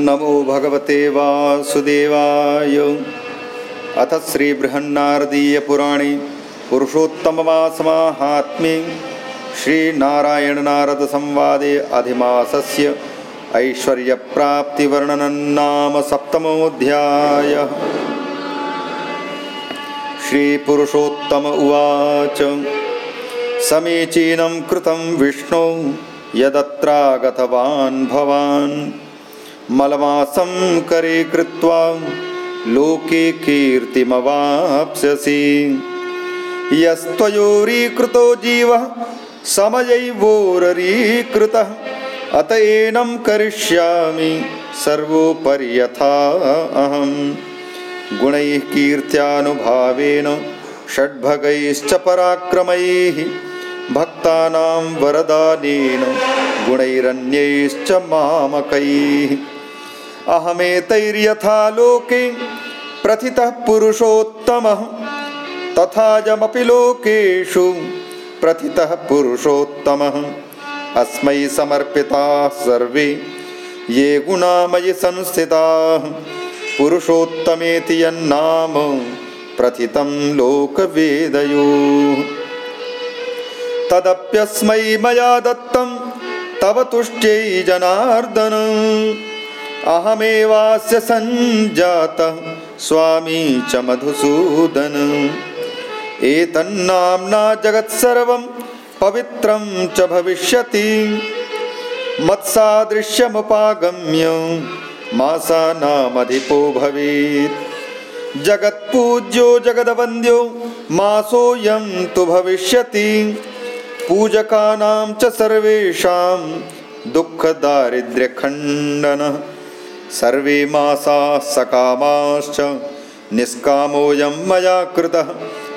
नमो भगवते वासुदेवाय। अथ श्रीबृहन्नारदीयपुराणे पुरुषोत्तममासमाहात्म्ये श्रीनारायणनारदसंवादे अधिमासस्य ऐश्वर्यप्राप्तिवर्णनं नाम सप्तमोऽध्यायः। श्रीपुरुषोत्तम उवाच समीचीनं कृतं विष्णो यदत्रागतवान् भवान् मलमासं करे कृत्वा लोके कीर्तिमवाप्स्यसि। यस्त्वयोरीकृतो जीवः समयैवोररीकृतः अत एनं करिष्यामि सर्वोपरि यथा अहं गुणैः कीर्त्यानुभावेन षड्भगैश्च पराक्रमैः भक्तानां वरदानेन गुणैरन्यैश्च मामकैः अहमेतैर्यथा लोके प्रथितः पुरुषोत्तमः। तथाजमपि लोकेषु प्रथितः पुरुषोत्तमः। अस्मै समर्पिताः सर्वे ये गुणामयि संस्थिताः। पुरुषोत्तमेति यन्नाम प्रथितं लोकवेदयोः। तदप्यस्मै मया दत्तं तव तुष्ट्यै जनार्दन अहमेवास्य सञ्जातः स्वामी च मधुसूदन। एतन्नाम्ना जगत्सर्वं पवित्रं च भविष्यति। मत्सादृश्यमुपागम्य मासानामधिपो भवेत्। जगत्पूज्यो जगदवन्द्यो मासोऽयं तु भविष्यति। पूजकानां च सर्वेषां दुःखदारिद्र्यखण्डनः सर्वे मासाः सकामाश्च निष्कामोऽयं मया कृतः।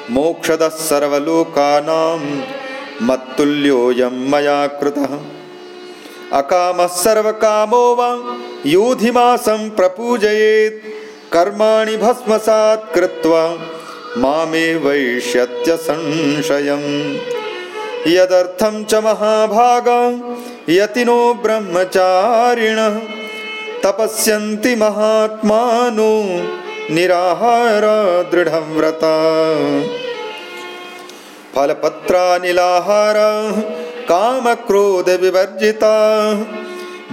मोक्षदः सर्वलोकानां मत्तुल्योऽयं मया कृतः। अकामः सर्वकामो वा यूधिमासं प्रपूजयेत्। कर्माणि भस्मसात् कृत्वा मामे वैष्यत्य संशयम्। यदर्थं च महाभाग यतिनो ब्रह्मचारिणः तपस्यन्ति महात्मानो निराहारा दृढव्रता। फलपत्रानिलाहारा कामक्रोधविवर्जिताः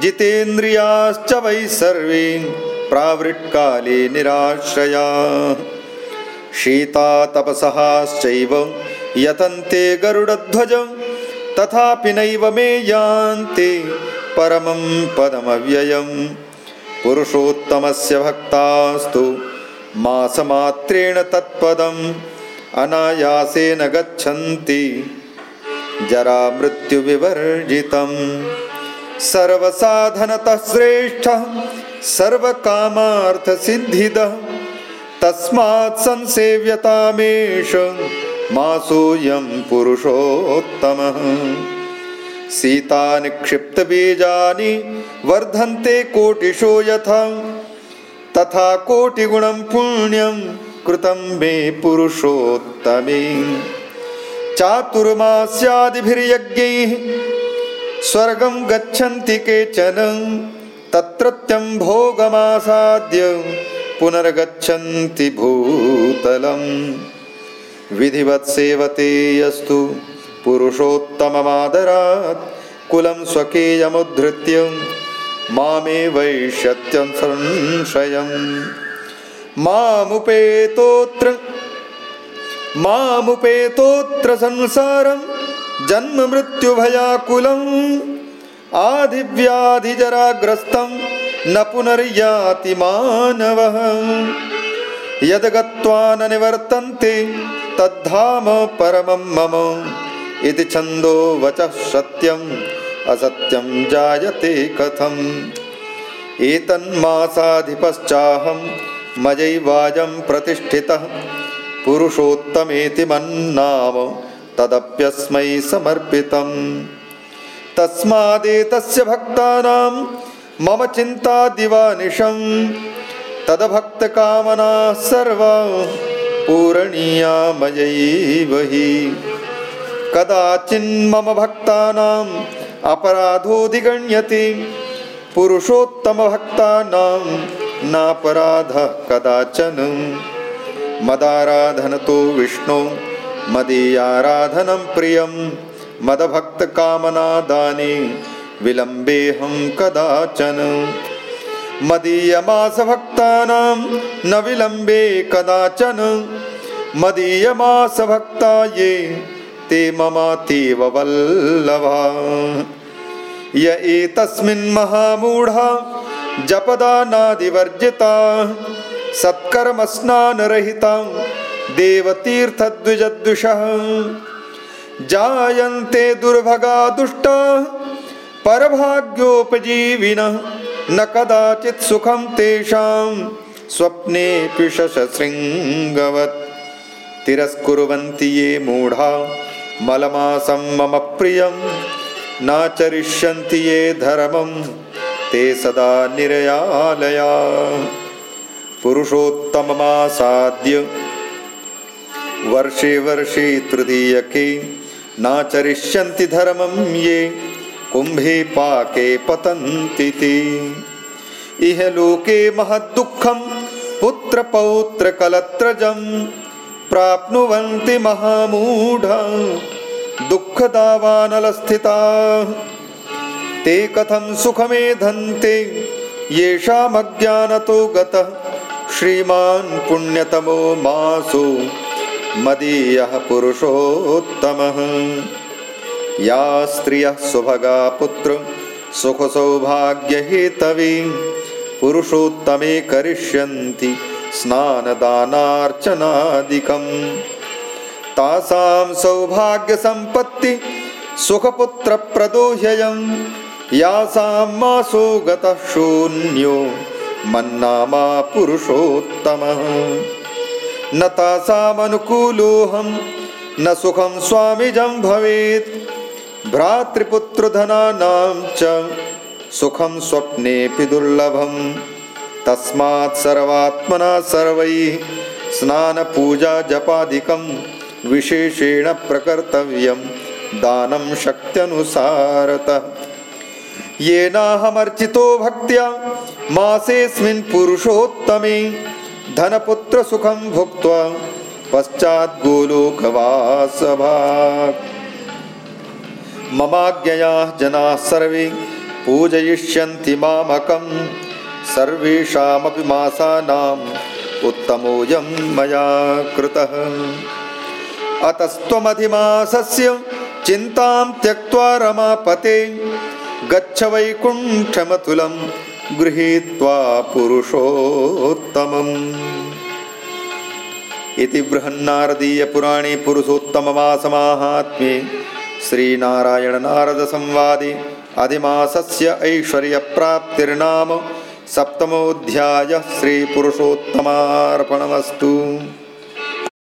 जितेन्द्रियाश्च वै सर्वे प्रावृट्काले निराश्रयाः। शीतातपसहाश्चैव यतन्ते गरुडध्वज तथापि नैव मे यान्ति परमं पदमव्ययम् पुरुषोत्तमस्य भक्तास्तु मासमात्रेण तत्पदम् अनायासेन गच्छन्ति। जरामृत्युविवर्जितं सर्वसाधनतः श्रेष्ठः सर्वकामार्थसिद्धिदः। तस्मात् संसेव्यतामेष मासोऽयं पुरुषोत्तमः सीतानिक्षिप्तबीजानि वर्धन्ते कोटिशो यथा तथा कोटिगुणं पुण्यं कृतं मे पुरुषोत्तमे। चातुर्मास्यादिभिर्यज्ञैः स्वर्गं गच्छन्ति केचन तत्रत्यं भोगमासाद्य पुनर्गच्छन्ति भूतलम्। विधिवत् सेवते यस्तु पुरुषोत्तममादरात् कुलं स्वकीयमुद्धृत्य मामे मामुपेतोत्र मामुपेतोत्र संसारं जन्ममृत्युभयाकुलम् आधिव्याधिजराग्रस्तं न पुनर्याति मानवः। यद्गत्वा न निवर्तन्ते तद्धाम परमं मम इति छन्दो वचः सत्यम् असत्यं जायते कथम्। एतन्मासाधिपश्चाहं मयैवाजं प्रतिष्ठितः पुरुषोत्तमेति मन्नाम तदप्यस्मै समर्पितम्। तस्मादेतस्य भक्तानां मम चिन्ता दिवानिशं तदभक्तकामनाः सर्वा पूरणीया मयैव हि कदाचिन्मम भक्तानाम् अपराधोऽधिगण्यते पुरुषोत्तमभक्तानां नापराधः कदाचन। मदाराधनतो विष्णो मदीयाराधनं प्रियं मदभक्तकामनादाने विलम्बेऽहं कदाचन। मदीयमासभक्तानां न विलम्बे कदाचन। मदीयमासभक्ता ये ते ममातीव वल्लभा। य एतस्मिन् महामूढा जपदानादिवर्जिता सत्कर्मस्नानरहिता देवतीर्थद्विजद्विषः। जायन्ते दुर्भगा दुष्टा परभाग्योपजीविनः न कदाचित् सुखं तेषां स्वप्नेऽपि शशशृङ्गवत् तिरस्कुर्वन्ति ये मूढा मलमासं मम प्रियं नाचरिष्यन्ति ये धर्मं ते सदा निरयालया। पुरुषोत्तममासाद्य वर्षे वर्षे तृतीयके नाचरिष्यन्ति धर्मं ये कुम्भे पाके पतन्ति इह लोके महद्दुःखं पुत्रपौत्रकलत्रजं प्राप्नुवन्ति महामूढा दुःखदावानलस्थिताः। ते कथं सुखमेधन्ते येषामज्ञानतो गतः श्रीमान् पुण्यतमो मासु मदीयः पुरुषोत्तमः। या स्त्रियः सुभगा पुत्र सुखसौभाग्यहेतवे पुरुषोत्तमे करिष्यन्ति स्नानदानार्चनादिकम्। तासां सौभाग्यसम्पत्ति सुखपुत्रप्रदोह्ययं यासां मासो गतः शून्यो मन्नामा पुरुषोत्तमः। न तासामनुकूलोऽहं न सुखं स्वामिजं भवेत्। भ्रातृपुत्रधनानां च सुखं स्वप्नेऽपि दुर्लभं तस्मात् सर्वात्मना सर्वैः स्नानपूजाजपादिकं विशेषेण प्रकर्तव्यं दानं शक्त्यनुसारतः। येनाहमर्चितो भक्त्या मासेऽस्मिन् पुरुषोत्तमे धनपुत्रसुखं भुक्त्वा पश्चाद्गोलोकवासभाक् ममाज्ञया जनाः सर्वे पूजयिष्यन्ति मामकं सर्वेषामपि मासानाम् उत्तमोऽयं मया कृतः। अतस्त्वमधिमासस्य चिन्तां त्यक्त्वा रमापते गच्छ वैकुण्ठमतुलं गृहीत्वा पुरुषोत्तमम्। इति बृहन्नारदीयपुराणे पुरुषोत्तममासमाहात्म्ये श्रीनारायणनारदसंवादे अधिमासस्य ऐश्वर्यप्राप्तिर्नाम सप्तमोऽध्यायः श्रीपुरुषोत्तमार्पणमस्तु